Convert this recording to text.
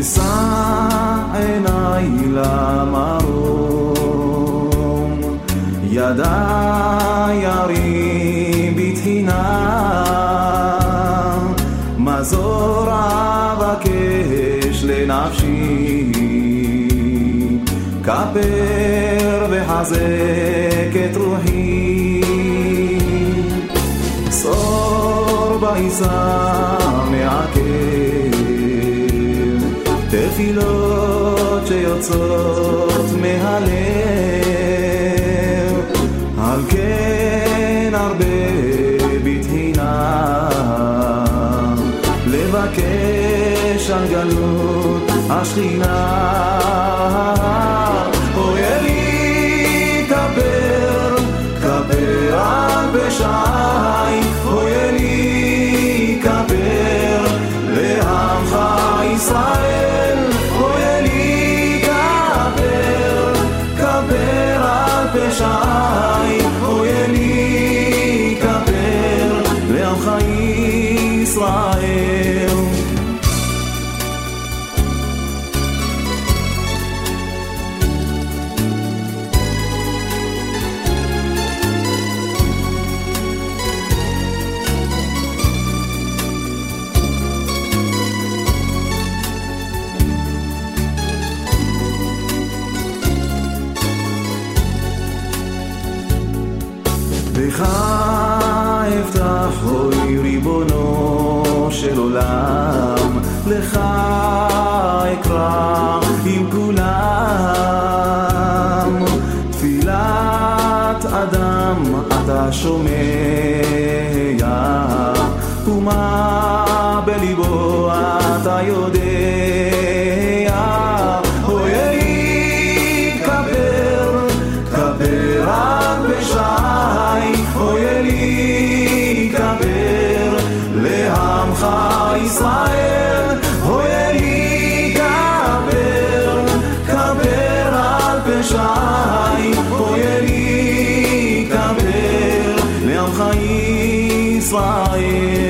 אשא עיניי למרום, ידיי ירים בתחינה, מזור אבקש לנפשי, כפר וחזק את רוחי, צור בעיסה מעכב, תפילות שיוצאות מהלב, על כן הרבה בתחינה, לבקש על גלות השכינה. אוי אלי כפר, כפר על פשעי, פשעי, אוי אלי כפר, לעמך ישראל. לך אפתח אוי ריבונו של עולם, לך אקרא עם כולם. תפילת אדם אתה שומע, ומה Israel.